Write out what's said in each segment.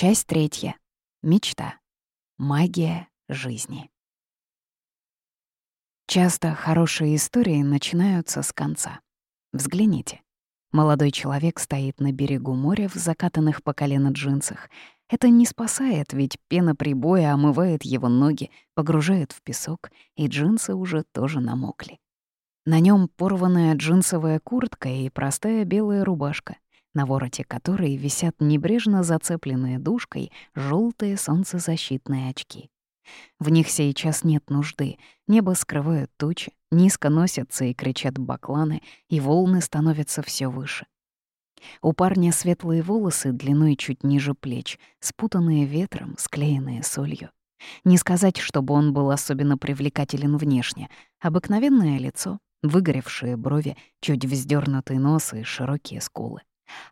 Часть третья. Мечта. Магия жизни. Часто хорошие истории начинаются с конца. Взгляните. Молодой человек стоит на берегу моря в закатанных по колено джинсах. Это не спасает, ведь пена прибоя омывает его ноги, погружает в песок, и джинсы уже тоже намокли. На нем порванная джинсовая куртка и простая белая рубашка, на вороте которой висят небрежно зацепленные душкой желтые солнцезащитные очки. В них сейчас нет нужды, небо скрывают тучи, низко носятся и кричат бакланы, и волны становятся все выше. У парня светлые волосы длиной чуть ниже плеч, спутанные ветром, склеенные солью. Не сказать, чтобы он был особенно привлекателен внешне. Обыкновенное лицо, выгоревшие брови, чуть вздернутый нос и широкие скулы.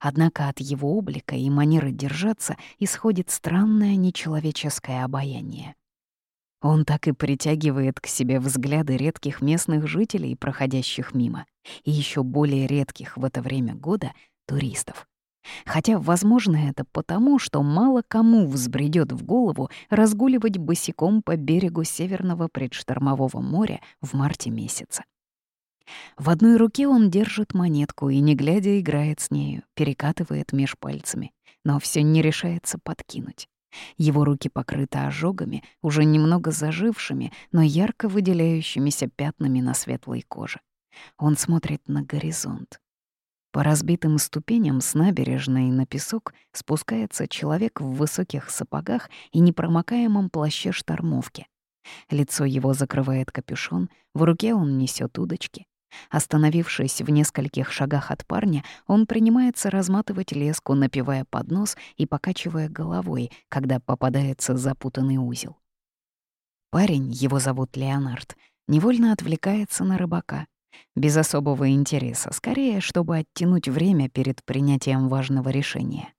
Однако от его облика и манеры держаться исходит странное нечеловеческое обаяние. Он так и притягивает к себе взгляды редких местных жителей, проходящих мимо, и еще более редких в это время года — туристов. Хотя, возможно, это потому, что мало кому взбредет в голову разгуливать босиком по берегу Северного предштормового моря в марте месяца. В одной руке он держит монетку и, не глядя, играет с нею, перекатывает меж пальцами, но все не решается подкинуть. Его руки покрыты ожогами, уже немного зажившими, но ярко выделяющимися пятнами на светлой коже. Он смотрит на горизонт. По разбитым ступеням с набережной на песок спускается человек в высоких сапогах и непромокаемом плаще штормовки. Лицо его закрывает капюшон, в руке он несет удочки. Остановившись в нескольких шагах от парня, он принимается разматывать леску, напивая под нос и покачивая головой, когда попадается запутанный узел. Парень, его зовут Леонард, невольно отвлекается на рыбака. Без особого интереса, скорее, чтобы оттянуть время перед принятием важного решения.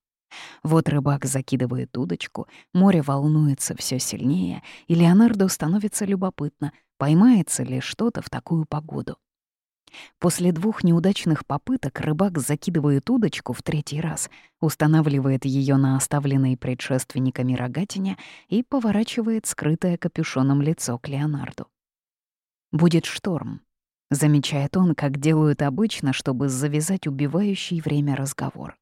Вот рыбак закидывает удочку, море волнуется все сильнее, и Леонарду становится любопытно, поймается ли что-то в такую погоду. После двух неудачных попыток рыбак закидывает удочку в третий раз, устанавливает ее на оставленной предшественниками рогатине и поворачивает скрытое капюшоном лицо к Леонарду. «Будет шторм», — замечает он, как делают обычно, чтобы завязать убивающий время разговор.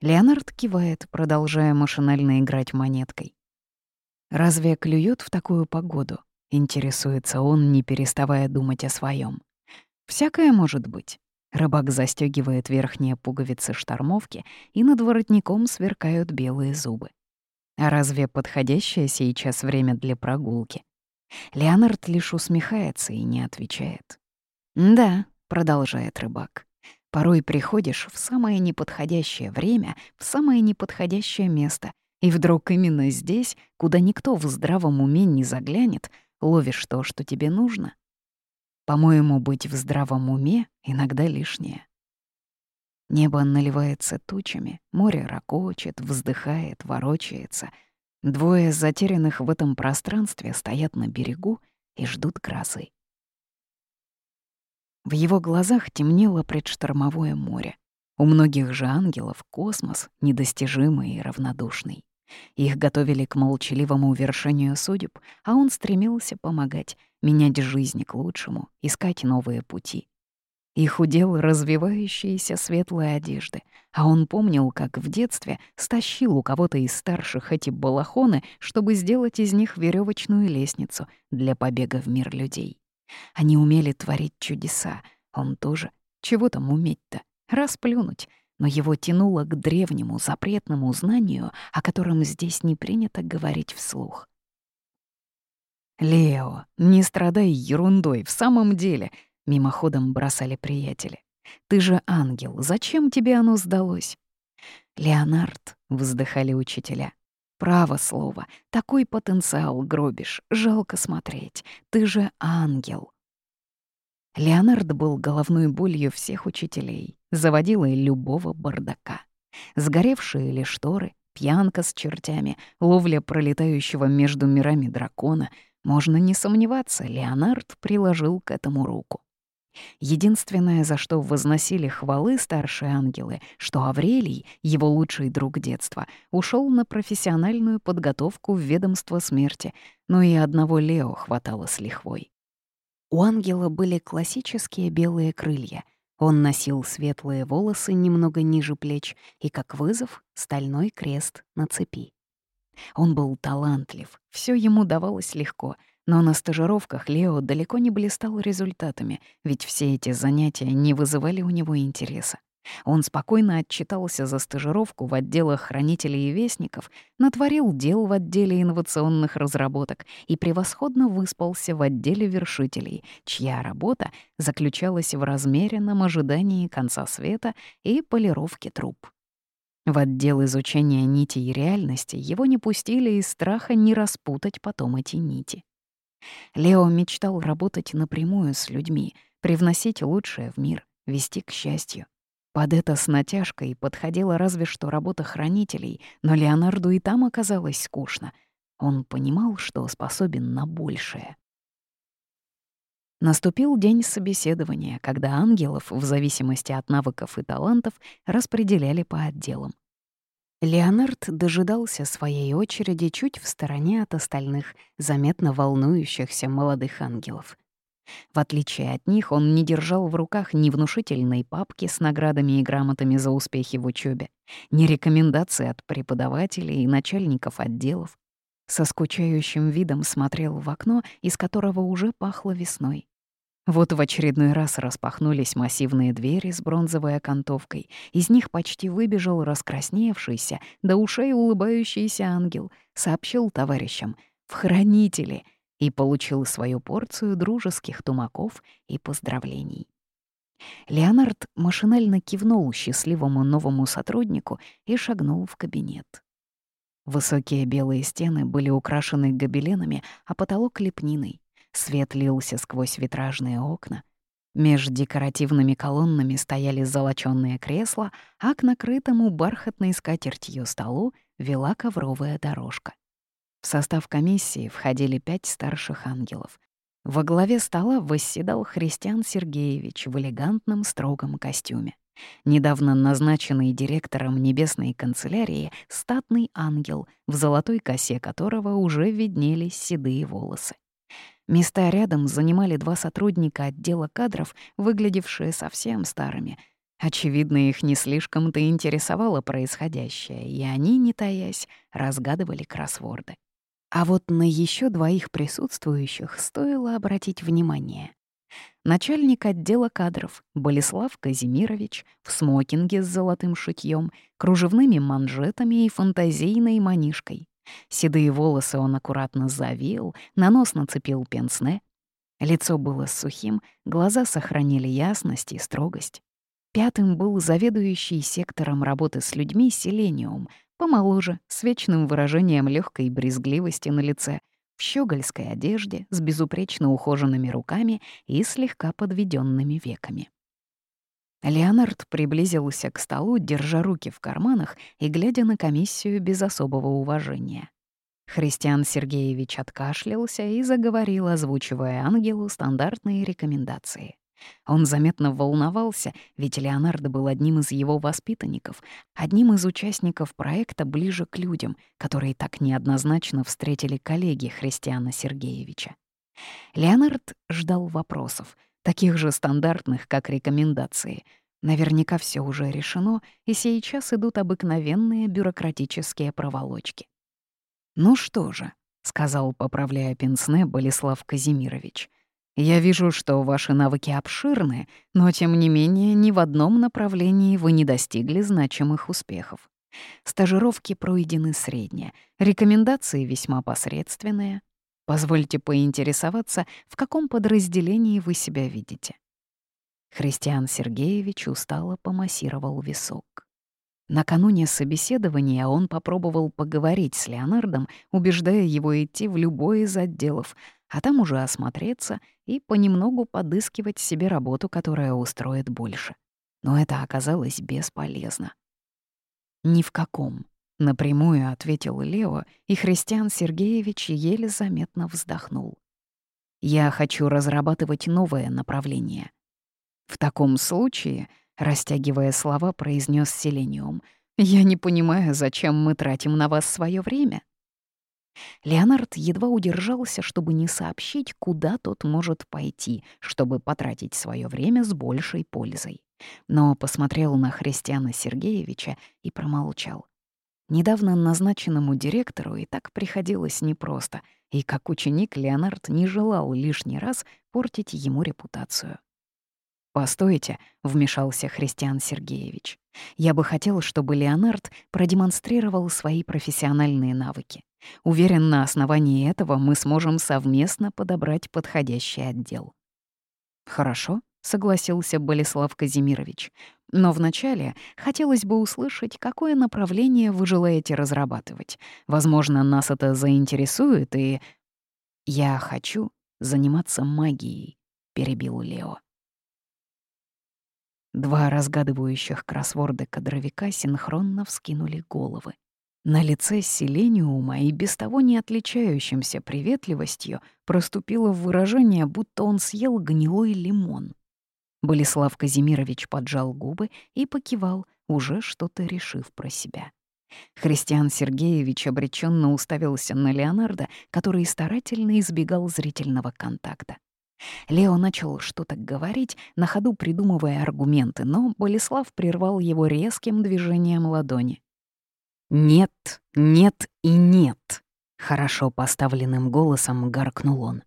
Леонард кивает, продолжая машинально играть монеткой. «Разве клюет в такую погоду?» — интересуется он, не переставая думать о своем. Всякое может быть. Рыбак застегивает верхние пуговицы штормовки, и над воротником сверкают белые зубы. А разве подходящее сейчас время для прогулки? Леонард лишь усмехается и не отвечает. «Да», — продолжает рыбак, — «порой приходишь в самое неподходящее время, в самое неподходящее место, и вдруг именно здесь, куда никто в здравом уме не заглянет, ловишь то, что тебе нужно. По-моему, быть в здравом уме иногда лишнее. Небо наливается тучами, море ракочет, вздыхает, ворочается. Двое затерянных в этом пространстве стоят на берегу и ждут грозы. В его глазах темнело предштормовое море. У многих же ангелов космос недостижимый и равнодушный. Их готовили к молчаливому вершению судеб, а он стремился помогать, менять жизнь к лучшему, искать новые пути. Их удел развивающиеся светлые одежды, а он помнил, как в детстве стащил у кого-то из старших эти балахоны, чтобы сделать из них веревочную лестницу для побега в мир людей. Они умели творить чудеса, он тоже. Чего там уметь-то? Расплюнуть. Но его тянуло к древнему запретному знанию, о котором здесь не принято говорить вслух. «Лео, не страдай ерундой, в самом деле», — мимоходом бросали приятели. «Ты же ангел, зачем тебе оно сдалось?» «Леонард», — вздыхали учителя, — «право слово, такой потенциал гробишь, жалко смотреть, ты же ангел». Леонард был головной болью всех учителей, заводилой любого бардака. Сгоревшие ли шторы, пьянка с чертями, ловля пролетающего между мирами дракона — можно не сомневаться, Леонард приложил к этому руку. Единственное, за что возносили хвалы старшие ангелы, что Аврелий, его лучший друг детства, ушел на профессиональную подготовку в ведомство смерти, но и одного Лео хватало с лихвой. У ангела были классические белые крылья. Он носил светлые волосы немного ниже плеч и, как вызов, стальной крест на цепи. Он был талантлив, все ему давалось легко — но на стажировках Лео далеко не блистал результатами, ведь все эти занятия не вызывали у него интереса. Он спокойно отчитался за стажировку в отделах хранителей и вестников, натворил дел в отделе инновационных разработок и превосходно выспался в отделе вершителей, чья работа заключалась в размеренном ожидании конца света и полировке труб. В отдел изучения нитей реальности его не пустили из страха не распутать потом эти нити. Лео мечтал работать напрямую с людьми, привносить лучшее в мир, вести к счастью. Под это с натяжкой подходила разве что работа хранителей, но Леонарду и там оказалось скучно. Он понимал, что способен на большее. Наступил день собеседования, когда ангелов, в зависимости от навыков и талантов, распределяли по отделам. Леонард дожидался своей очереди чуть в стороне от остальных, заметно волнующихся молодых ангелов. В отличие от них, он не держал в руках ни внушительной папки с наградами и грамотами за успехи в учебе, ни рекомендаций от преподавателей и начальников отделов. Со скучающим видом смотрел в окно, из которого уже пахло весной. Вот в очередной раз распахнулись массивные двери с бронзовой окантовкой. Из них почти выбежал раскрасневшийся, до ушей улыбающийся ангел, сообщил товарищам «в хранители» и получил свою порцию дружеских тумаков и поздравлений. Леонард машинально кивнул счастливому новому сотруднику и шагнул в кабинет. Высокие белые стены были украшены гобеленами, а потолок — лепниной. Свет лился сквозь витражные окна. Меж декоративными колоннами стояли золочёные кресла, а к накрытому бархатной скатертью столу вела ковровая дорожка. В состав комиссии входили пять старших ангелов. Во главе стола восседал Христиан Сергеевич в элегантном строгом костюме. Недавно назначенный директором небесной канцелярии статный ангел, в золотой косе которого уже виднелись седые волосы. Места рядом занимали два сотрудника отдела кадров, выглядевшие совсем старыми. Очевидно, их не слишком-то интересовало происходящее, и они, не таясь, разгадывали кроссворды. А вот на еще двоих присутствующих стоило обратить внимание. Начальник отдела кадров Болеслав Казимирович в смокинге с золотым шитьем, кружевными манжетами и фантазийной манишкой. Седые волосы он аккуратно завил, на нос нацепил пенсне. Лицо было сухим, глаза сохранили ясность и строгость. Пятым был заведующий сектором работы с людьми Селениум, помоложе, с вечным выражением легкой брезгливости на лице, в щегольской одежде, с безупречно ухоженными руками и слегка подведенными веками. Леонард приблизился к столу, держа руки в карманах и глядя на комиссию без особого уважения. Христиан Сергеевич откашлялся и заговорил, озвучивая ангелу стандартные рекомендации. Он заметно волновался, ведь Леонардо был одним из его воспитанников, одним из участников проекта «Ближе к людям», который так неоднозначно встретили коллеги Христиана Сергеевича. Леонард ждал вопросов — таких же стандартных, как рекомендации. Наверняка все уже решено, и сейчас идут обыкновенные бюрократические проволочки. «Ну что же», — сказал, поправляя пенсне Болеслав Казимирович, «я вижу, что ваши навыки обширны, но, тем не менее, ни в одном направлении вы не достигли значимых успехов. Стажировки пройдены средне, рекомендации весьма посредственные, Позвольте поинтересоваться, в каком подразделении вы себя видите. Христиан Сергеевич устало помассировал висок. Накануне собеседования он попробовал поговорить с Леонардом, убеждая его идти в любой из отделов, а там уже осмотреться и понемногу подыскивать себе работу, которая устроит больше. Но это оказалось бесполезно. Ни в каком. Напрямую ответил Лео, и Христиан Сергеевич еле заметно вздохнул. «Я хочу разрабатывать новое направление. В таком случае, растягивая слова, произнес Селениум, «Я не понимаю, зачем мы тратим на вас свое время». Леонард едва удержался, чтобы не сообщить, куда тот может пойти, чтобы потратить свое время с большей пользой. Но посмотрел на Христиана Сергеевича и промолчал. Недавно назначенному директору и так приходилось непросто, и как ученик Леонард не желал лишний раз портить ему репутацию. «Постойте», — вмешался Христиан Сергеевич. «Я бы хотел, чтобы Леонард продемонстрировал свои профессиональные навыки. Уверен, на основании этого мы сможем совместно подобрать подходящий отдел». «Хорошо», — согласился Болеслав Казимирович. «Но вначале хотелось бы услышать, какое направление вы желаете разрабатывать. Возможно, нас это заинтересует, и...» «Я хочу заниматься магией», — перебил Лео. Два разгадывающих кроссворды кадровика синхронно вскинули головы. На лице Селениума и без того не отличающимся приветливостью проступило выражение, будто он съел гнилой лимон. Болеслав Казимирович поджал губы и покивал, уже что-то решив про себя. Христиан Сергеевич обреченно уставился на Леонардо, который старательно избегал зрительного контакта. Лео начал что-то говорить, на ходу придумывая аргументы, но Болеслав прервал его резким движением ладони. «Нет, нет и нет», — хорошо поставленным голосом гаркнул он.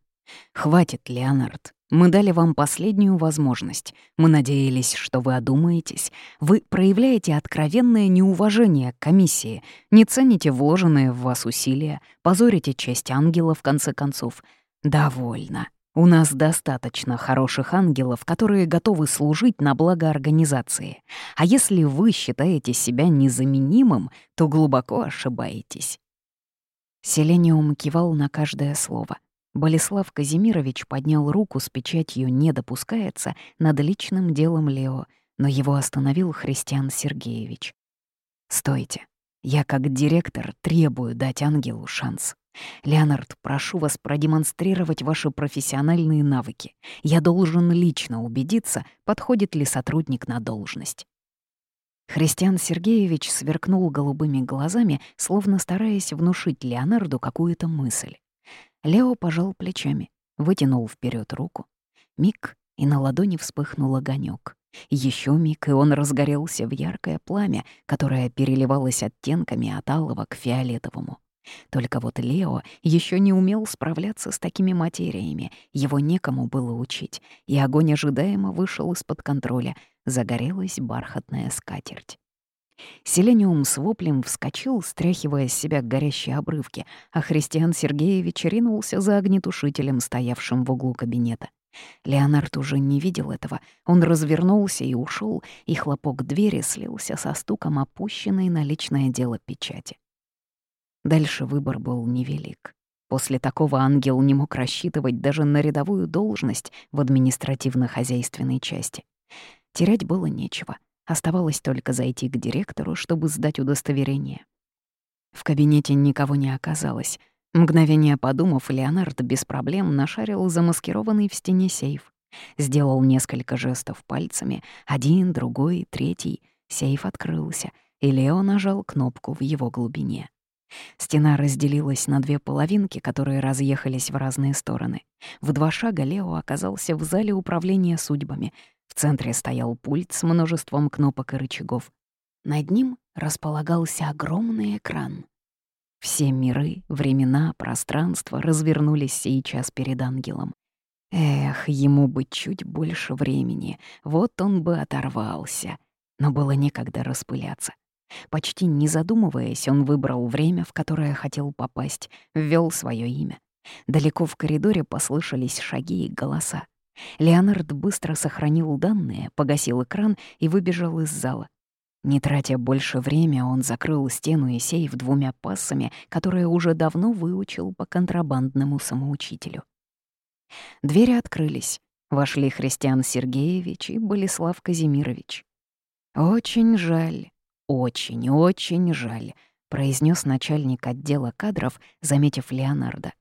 «Хватит, Леонард. Мы дали вам последнюю возможность. Мы надеялись, что вы одумаетесь. Вы проявляете откровенное неуважение к комиссии, не цените вложенные в вас усилия, позорите честь ангела в конце концов. Довольно. У нас достаточно хороших ангелов, которые готовы служить на благо организации. А если вы считаете себя незаменимым, то глубоко ошибаетесь. Селениум кивал на каждое слово. Болеслав Казимирович поднял руку с печатью «Не допускается» над личным делом Лео, но его остановил Христиан Сергеевич. «Стойте. Я как директор требую дать ангелу шанс. Леонард, прошу вас продемонстрировать ваши профессиональные навыки. Я должен лично убедиться, подходит ли сотрудник на должность». Христиан Сергеевич сверкнул голубыми глазами, словно стараясь внушить Леонарду какую-то мысль. Лео пожал плечами, вытянул вперед руку. Миг, и на ладони вспыхнул огонек. Еще миг, и он разгорелся в яркое пламя, которое переливалось оттенками от алого к фиолетовому. Только вот Лео еще не умел справляться с такими материями, его некому было учить, и огонь ожидаемо вышел из-под контроля, загорелась бархатная скатерть. Селениум с воплем вскочил, стряхивая с себя горящие обрывки, а Христиан Сергеевич ринулся за огнетушителем, стоявшим в углу кабинета. Леонард уже не видел этого. Он развернулся и ушел, и хлопок двери слился со стуком опущенной на личное дело печати. Дальше выбор был невелик. После такого ангел не мог рассчитывать даже на рядовую должность в административно-хозяйственной части. Терять было нечего. Оставалось только зайти к директору, чтобы сдать удостоверение. В кабинете никого не оказалось. Мгновение подумав, Леонард без проблем нашарил замаскированный в стене сейф. Сделал несколько жестов пальцами, один, другой, третий. Сейф открылся, и Лео нажал кнопку в его глубине. Стена разделилась на две половинки, которые разъехались в разные стороны. В два шага Лео оказался в зале управления судьбами, в центре стоял пульт с множеством кнопок и рычагов. Над ним располагался огромный экран. Все миры, времена, пространство развернулись сейчас перед ангелом. Эх, ему бы чуть больше времени, вот он бы оторвался. Но было некогда распыляться. Почти не задумываясь, он выбрал время, в которое хотел попасть, ввел свое имя. Далеко в коридоре послышались шаги и голоса. Леонард быстро сохранил данные, погасил экран и выбежал из зала. Не тратя больше времени, он закрыл стену и сейф двумя пассами, которые уже давно выучил по контрабандному самоучителю. Двери открылись. Вошли Христиан Сергеевич и Болеслав Казимирович. «Очень жаль, очень-очень жаль», — произнес начальник отдела кадров, заметив Леонарда.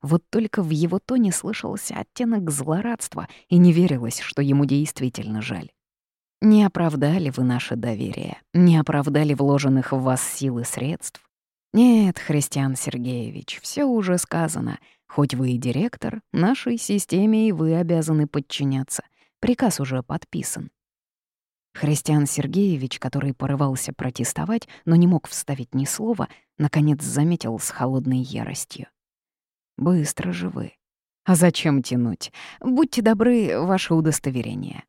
Вот только в его тоне слышался оттенок злорадства, и не верилось, что ему действительно жаль. Не оправдали вы наше доверие, не оправдали вложенных в вас сил и средств. Нет, Христиан Сергеевич, все уже сказано. Хоть вы и директор, нашей системе и вы обязаны подчиняться. Приказ уже подписан. Христиан Сергеевич, который порывался протестовать, но не мог вставить ни слова, наконец заметил с холодной яростью. Быстро же вы. А зачем тянуть? Будьте добры, ваше удостоверение.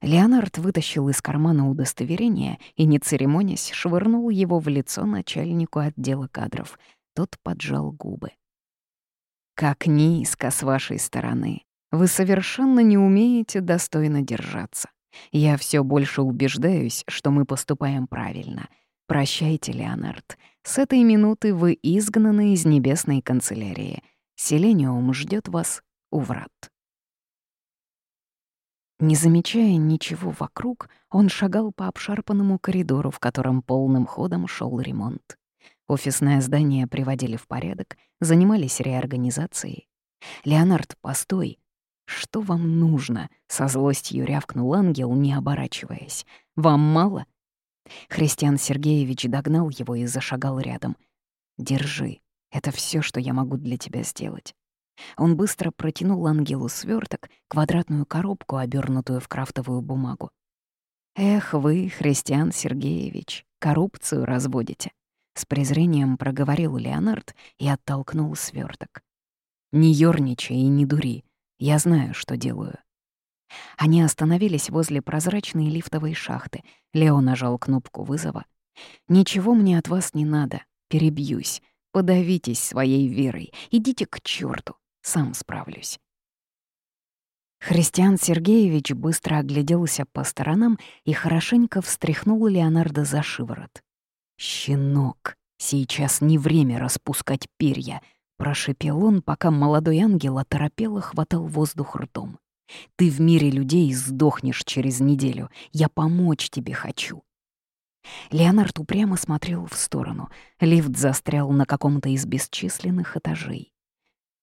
Леонард вытащил из кармана удостоверение и, не церемонясь, швырнул его в лицо начальнику отдела кадров. Тот поджал губы. «Как низко с вашей стороны. Вы совершенно не умеете достойно держаться. Я все больше убеждаюсь, что мы поступаем правильно. Прощайте, Леонард. С этой минуты вы изгнаны из небесной канцелярии. Селениум ждет вас у врат. Не замечая ничего вокруг, он шагал по обшарпанному коридору, в котором полным ходом шел ремонт. Офисное здание приводили в порядок, занимались реорганизацией. «Леонард, постой! Что вам нужно?» — со злостью рявкнул ангел, не оборачиваясь. «Вам мало?» Христиан Сергеевич догнал его и зашагал рядом. «Держи. Это все, что я могу для тебя сделать». Он быстро протянул ангелу сверток, квадратную коробку, обернутую в крафтовую бумагу. «Эх вы, Христиан Сергеевич, коррупцию разводите», — с презрением проговорил Леонард и оттолкнул сверток. «Не ёрничай и не дури. Я знаю, что делаю. Они остановились возле прозрачной лифтовой шахты. Лео нажал кнопку вызова. «Ничего мне от вас не надо. Перебьюсь. Подавитесь своей верой. Идите к черту. Сам справлюсь». Христиан Сергеевич быстро огляделся по сторонам и хорошенько встряхнул Леонардо за шиворот. «Щенок, сейчас не время распускать перья», — прошепел он, пока молодой ангел оторопело хватал воздух ртом. Ты в мире людей сдохнешь через неделю. Я помочь тебе хочу». Леонард упрямо смотрел в сторону. Лифт застрял на каком-то из бесчисленных этажей.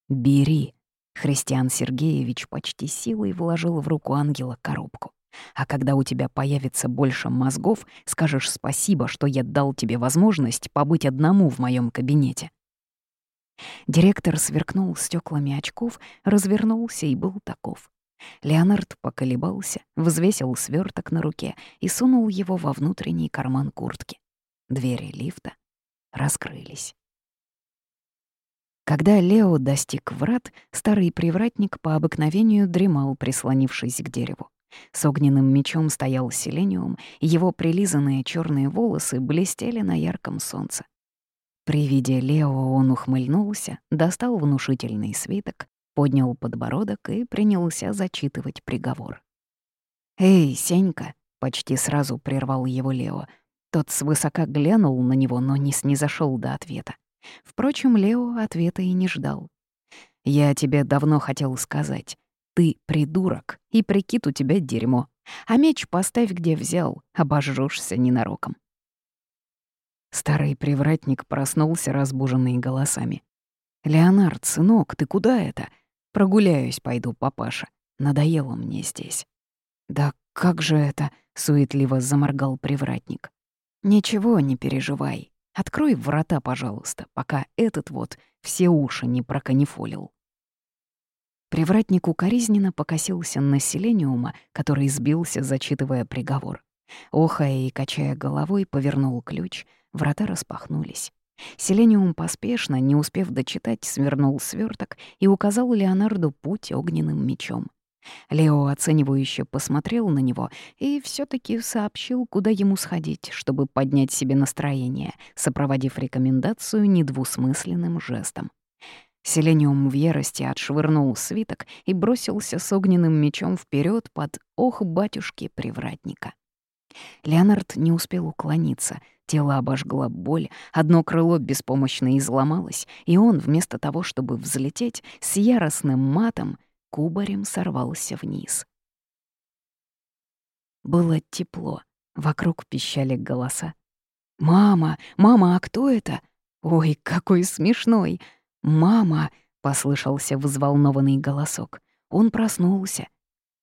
«Бери», — Христиан Сергеевич почти силой вложил в руку ангела коробку. «А когда у тебя появится больше мозгов, скажешь спасибо, что я дал тебе возможность побыть одному в моем кабинете». Директор сверкнул стеклами очков, развернулся и был таков. Леонард поколебался, взвесил сверток на руке и сунул его во внутренний карман куртки. Двери лифта раскрылись. Когда Лео достиг врат, старый привратник по обыкновению дремал, прислонившись к дереву. С огненным мечом стоял селениум, его прилизанные черные волосы блестели на ярком солнце. При виде Лео он ухмыльнулся, достал внушительный свиток, поднял подбородок и принялся зачитывать приговор. «Эй, Сенька!» — почти сразу прервал его Лео. Тот свысока глянул на него, но не снизошел до ответа. Впрочем, Лео ответа и не ждал. «Я тебе давно хотел сказать. Ты придурок, и прикид у тебя дерьмо. А меч поставь, где взял, обожжешься ненароком». Старый привратник проснулся, разбуженный голосами. «Леонард, сынок, ты куда это?» Прогуляюсь пойду, папаша. Надоело мне здесь». «Да как же это?» — суетливо заморгал привратник. «Ничего, не переживай. Открой врата, пожалуйста, пока этот вот все уши не проканифолил». Привратник укоризненно покосился на селениума, который сбился, зачитывая приговор. Охая и качая головой, повернул ключ, врата распахнулись. Селениум поспешно, не успев дочитать, свернул сверток и указал Леонарду путь огненным мечом. Лео оценивающе посмотрел на него и все таки сообщил, куда ему сходить, чтобы поднять себе настроение, сопроводив рекомендацию недвусмысленным жестом. Селениум в ярости отшвырнул свиток и бросился с огненным мечом вперед под «Ох, батюшки привратника». Леонард не успел уклониться, тело обожгла боль, одно крыло беспомощно изломалось, и он, вместо того, чтобы взлететь, с яростным матом кубарем сорвался вниз. Было тепло, вокруг пищали голоса. «Мама! Мама, а кто это? Ой, какой смешной! Мама!» послышался взволнованный голосок. Он проснулся.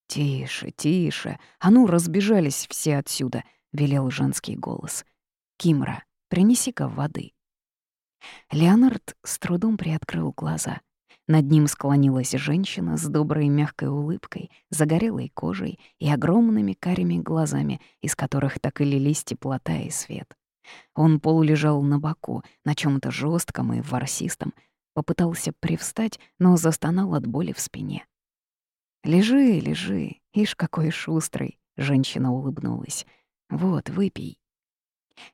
«Тише, тише, а ну, разбежались все отсюда», — велел женский голос. «Кимра, принеси-ка воды». Леонард с трудом приоткрыл глаза. Над ним склонилась женщина с доброй мягкой улыбкой, загорелой кожей и огромными карими глазами, из которых так и лились теплота и свет. Он полулежал на боку, на чем то жестком и ворсистом, попытался привстать, но застонал от боли в спине. «Лежи, лежи, ишь какой шустрый», — женщина улыбнулась. «Вот, выпей».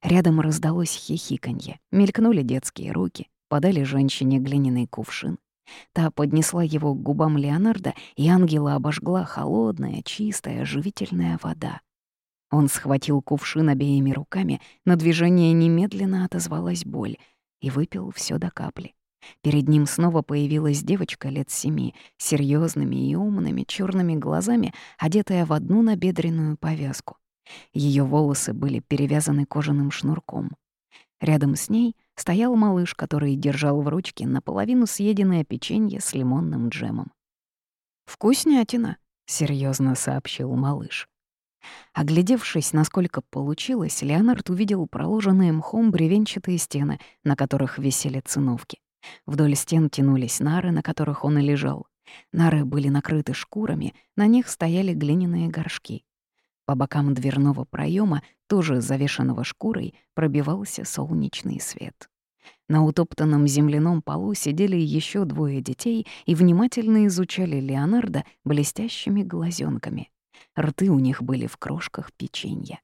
Рядом раздалось хихиканье, мелькнули детские руки, подали женщине глиняный кувшин. Та поднесла его к губам Леонардо, и ангела обожгла холодная, чистая, живительная вода. Он схватил кувшин обеими руками, на движение немедленно отозвалась боль, и выпил все до капли. Перед ним снова появилась девочка лет семи, серьезными и умными черными глазами, одетая в одну набедренную повязку. Ее волосы были перевязаны кожаным шнурком. Рядом с ней стоял малыш, который держал в ручке наполовину съеденное печенье с лимонным джемом. «Вкуснятина», — серьезно сообщил малыш. Оглядевшись, насколько получилось, Леонард увидел проложенные мхом бревенчатые стены, на которых висели циновки. Вдоль стен тянулись нары, на которых он и лежал. Нары были накрыты шкурами, на них стояли глиняные горшки. По бокам дверного проема, тоже завешенного шкурой, пробивался солнечный свет. На утоптанном земляном полу сидели еще двое детей и внимательно изучали Леонардо блестящими глазенками. Рты у них были в крошках печенья.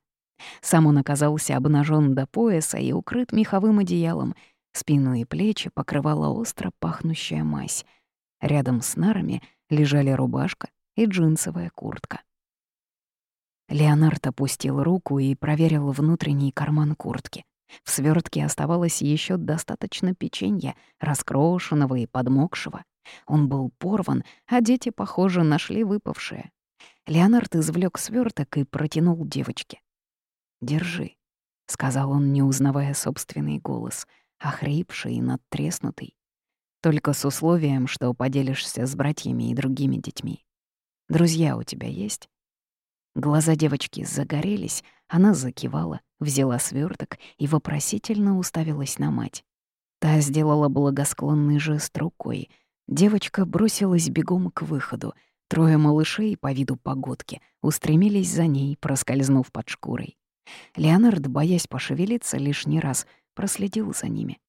Сам он оказался обнажен до пояса и укрыт меховым одеялом, Спину и плечи покрывала остро пахнущая мазь. Рядом с нарами лежали рубашка и джинсовая куртка. Леонард опустил руку и проверил внутренний карман куртки. В свертке оставалось еще достаточно печенья, раскрошенного и подмокшего. Он был порван, а дети, похоже, нашли выпавшее. Леонард извлек сверток и протянул девочке. «Держи», — сказал он, не узнавая собственный голос — охрипший и надтреснутый. Только с условием, что поделишься с братьями и другими детьми. Друзья у тебя есть? Глаза девочки загорелись, она закивала, взяла сверток и вопросительно уставилась на мать. Та сделала благосклонный жест рукой. Девочка бросилась бегом к выходу. Трое малышей по виду погодки устремились за ней, проскользнув под шкурой. Леонард, боясь пошевелиться лишний раз, проследил за ними.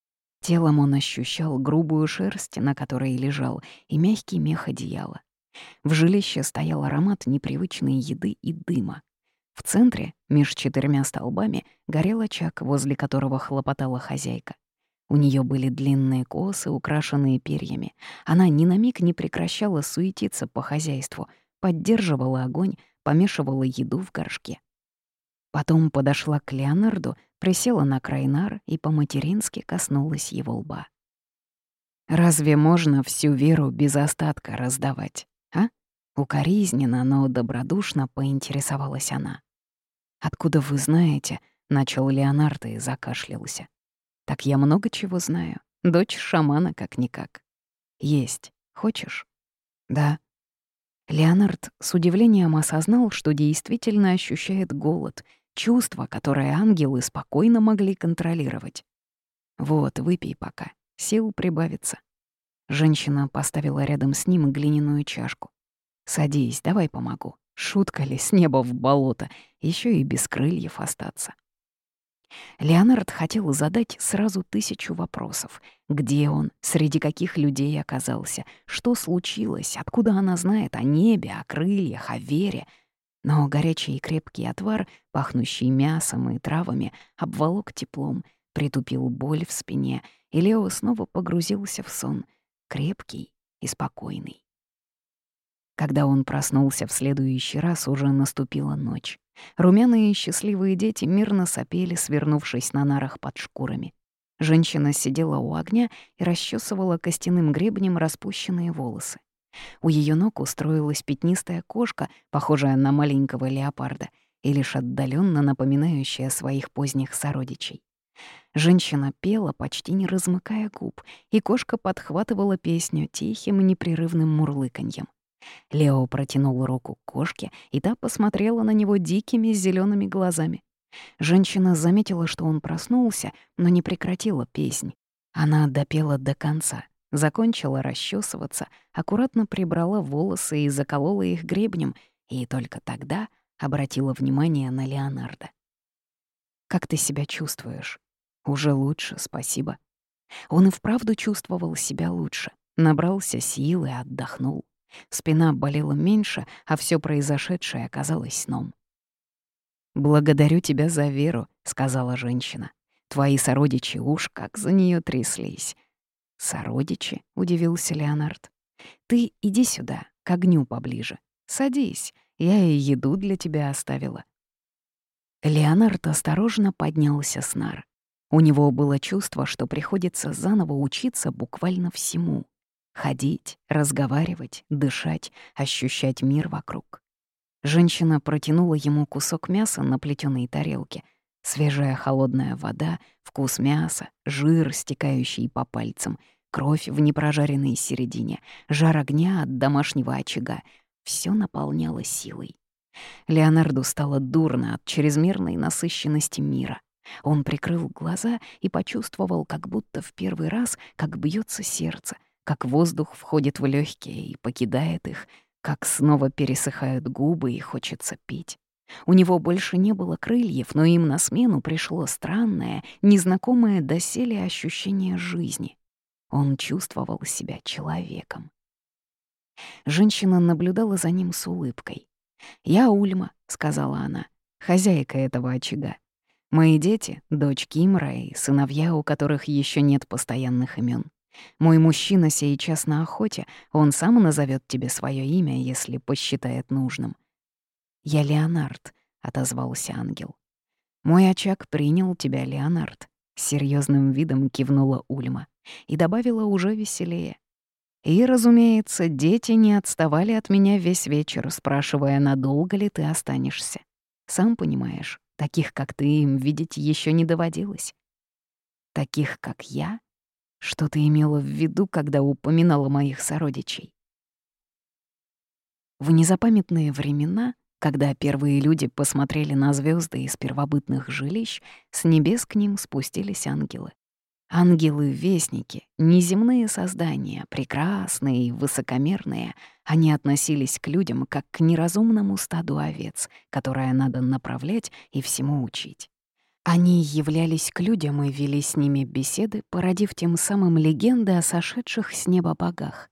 Телом он ощущал грубую шерсть, на которой лежал, и мягкий мех одеяла. В жилище стоял аромат непривычной еды и дыма. В центре, меж четырьмя столбами, горел очаг, возле которого хлопотала хозяйка. У нее были длинные косы, украшенные перьями. Она ни на миг не прекращала суетиться по хозяйству, поддерживала огонь, помешивала еду в горшке. Потом подошла к Леонарду, присела на край нар и по-матерински коснулась его лба. «Разве можно всю веру без остатка раздавать, а?» Укоризненно, но добродушно поинтересовалась она. «Откуда вы знаете?» — начал Леонард и закашлялся. «Так я много чего знаю. Дочь шамана как-никак. Есть. Хочешь?» «Да», Леонард с удивлением осознал, что действительно ощущает голод Чувство, которое ангелы спокойно могли контролировать. «Вот, выпей пока, сил прибавится». Женщина поставила рядом с ним глиняную чашку. «Садись, давай помогу. Шутка ли с неба в болото, еще и без крыльев остаться». Леонард хотел задать сразу тысячу вопросов. Где он? Среди каких людей оказался? Что случилось? Откуда она знает о небе, о крыльях, о вере? Но горячий и крепкий отвар, пахнущий мясом и травами, обволок теплом, притупил боль в спине, и Лео снова погрузился в сон, крепкий и спокойный. Когда он проснулся в следующий раз, уже наступила ночь. Румяные и счастливые дети мирно сопели, свернувшись на нарах под шкурами. Женщина сидела у огня и расчесывала костяным гребнем распущенные волосы. У ее ног устроилась пятнистая кошка, похожая на маленького леопарда и лишь отдаленно напоминающая своих поздних сородичей. Женщина пела, почти не размыкая губ, и кошка подхватывала песню тихим и непрерывным мурлыканьем. Лео протянул руку к кошке, и та посмотрела на него дикими зелеными глазами. Женщина заметила, что он проснулся, но не прекратила песнь. Она допела до конца, закончила расчесываться, аккуратно прибрала волосы и заколола их гребнем, и только тогда обратила внимание на Леонардо. «Как ты себя чувствуешь?» «Уже лучше, спасибо». Он и вправду чувствовал себя лучше, набрался силы, отдохнул. Спина болела меньше, а все произошедшее оказалось сном. «Благодарю тебя за веру», — сказала женщина. «Твои сородичи уж как за нее тряслись». «Сородичи?» — удивился Леонард. «Ты иди сюда, к огню поближе. Садись, я и еду для тебя оставила». Леонард осторожно поднялся с нар. У него было чувство, что приходится заново учиться буквально всему. Ходить, разговаривать, дышать, ощущать мир вокруг. Женщина протянула ему кусок мяса на плетёной тарелке. Свежая холодная вода, вкус мяса, жир, стекающий по пальцам, кровь в непрожаренной середине, жар огня от домашнего очага — все наполняло силой. Леонарду стало дурно от чрезмерной насыщенности мира. Он прикрыл глаза и почувствовал, как будто в первый раз, как бьется сердце, как воздух входит в легкие и покидает их, как снова пересыхают губы и хочется пить. У него больше не было крыльев, но им на смену пришло странное, незнакомое доселе ощущение жизни. Он чувствовал себя человеком. Женщина наблюдала за ним с улыбкой. «Я Ульма», — сказала она, — «хозяйка этого очага. Мои дети — дочь Кимра и сыновья, у которых еще нет постоянных имен. Мой мужчина сейчас на охоте, он сам назовет тебе свое имя, если посчитает нужным. «Я Леонард», — отозвался ангел. «Мой очаг принял тебя, Леонард», — с серьезным видом кивнула Ульма и добавила уже веселее. И, разумеется, дети не отставали от меня весь вечер, спрашивая, надолго ли ты останешься. Сам понимаешь, таких, как ты, им видеть еще не доводилось. Таких, как я, что ты имела в виду, когда упоминала моих сородичей? В незапамятные времена, когда первые люди посмотрели на звезды из первобытных жилищ, с небес к ним спустились ангелы. Ангелы-вестники, неземные создания, прекрасные и высокомерные, они относились к людям как к неразумному стаду овец, которое надо направлять и всему учить. Они являлись к людям и вели с ними беседы, породив тем самым легенды о сошедших с неба богах.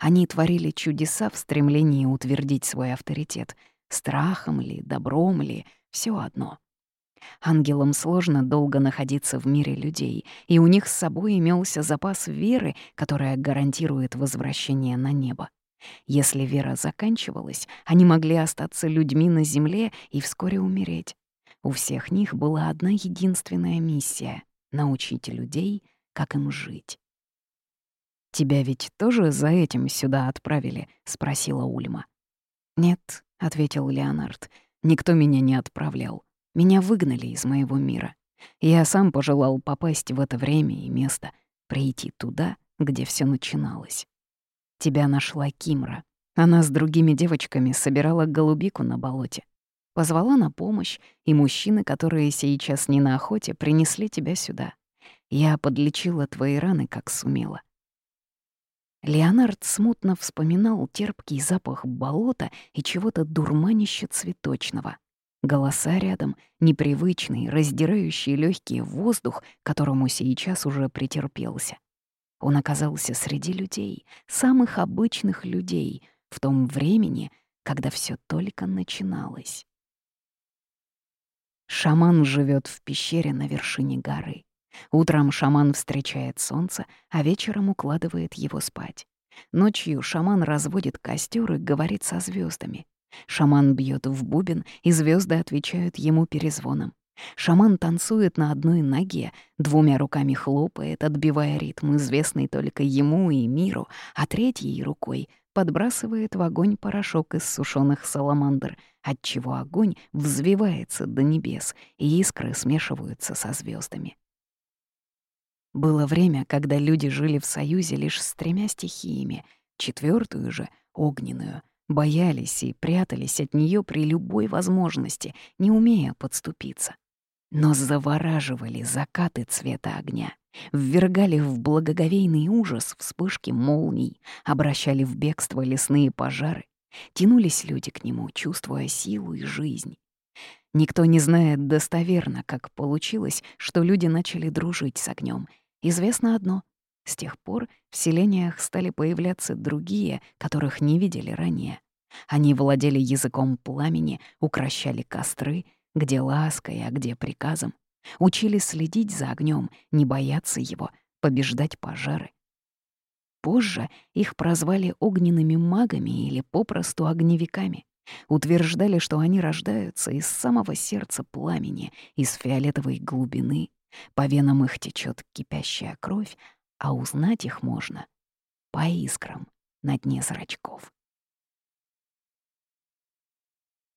Они творили чудеса в стремлении утвердить свой авторитет. Страхом ли, добром ли, все одно. Ангелам сложно долго находиться в мире людей, и у них с собой имелся запас веры, которая гарантирует возвращение на небо. Если вера заканчивалась, они могли остаться людьми на земле и вскоре умереть. У всех них была одна единственная миссия — научить людей, как им жить. «Тебя ведь тоже за этим сюда отправили?» — спросила Ульма. «Нет», — ответил Леонард, — «никто меня не отправлял. Меня выгнали из моего мира. Я сам пожелал попасть в это время и место, прийти туда, где все начиналось. Тебя нашла Кимра. Она с другими девочками собирала голубику на болоте. Позвала на помощь, и мужчины, которые сейчас не на охоте, принесли тебя сюда. Я подлечила твои раны, как сумела. Леонард смутно вспоминал терпкий запах болота и чего-то дурманище цветочного. Голоса рядом, непривычный, раздирающий легкий воздух, которому сейчас уже претерпелся. Он оказался среди людей, самых обычных людей, в том времени, когда все только начиналось. Шаман живет в пещере на вершине горы. Утром шаман встречает солнце, а вечером укладывает его спать. Ночью шаман разводит костер и говорит со звездами. Шаман бьет в бубен, и звезды отвечают ему перезвоном. Шаман танцует на одной ноге, двумя руками хлопает, отбивая ритм, известный только ему и миру, а третьей рукой подбрасывает в огонь порошок из сушеных саламандр, отчего огонь взвивается до небес, и искры смешиваются со звездами. Было время, когда люди жили в союзе лишь с тремя стихиями, четвертую же, огненную, боялись и прятались от нее при любой возможности, не умея подступиться. Но завораживали закаты цвета огня, ввергали в благоговейный ужас вспышки молний, обращали в бегство лесные пожары. Тянулись люди к нему, чувствуя силу и жизнь. Никто не знает достоверно, как получилось, что люди начали дружить с огнем. Известно одно — с тех пор в селениях стали появляться другие, которых не видели ранее. Они владели языком пламени, укращали костры, где лаской, а где приказом. Учили следить за огнем, не бояться его, побеждать пожары. Позже их прозвали огненными магами или попросту огневиками. Утверждали, что они рождаются из самого сердца пламени, из фиолетовой глубины. По венам их течет кипящая кровь, а узнать их можно по искрам на дне зрачков.